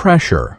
pressure.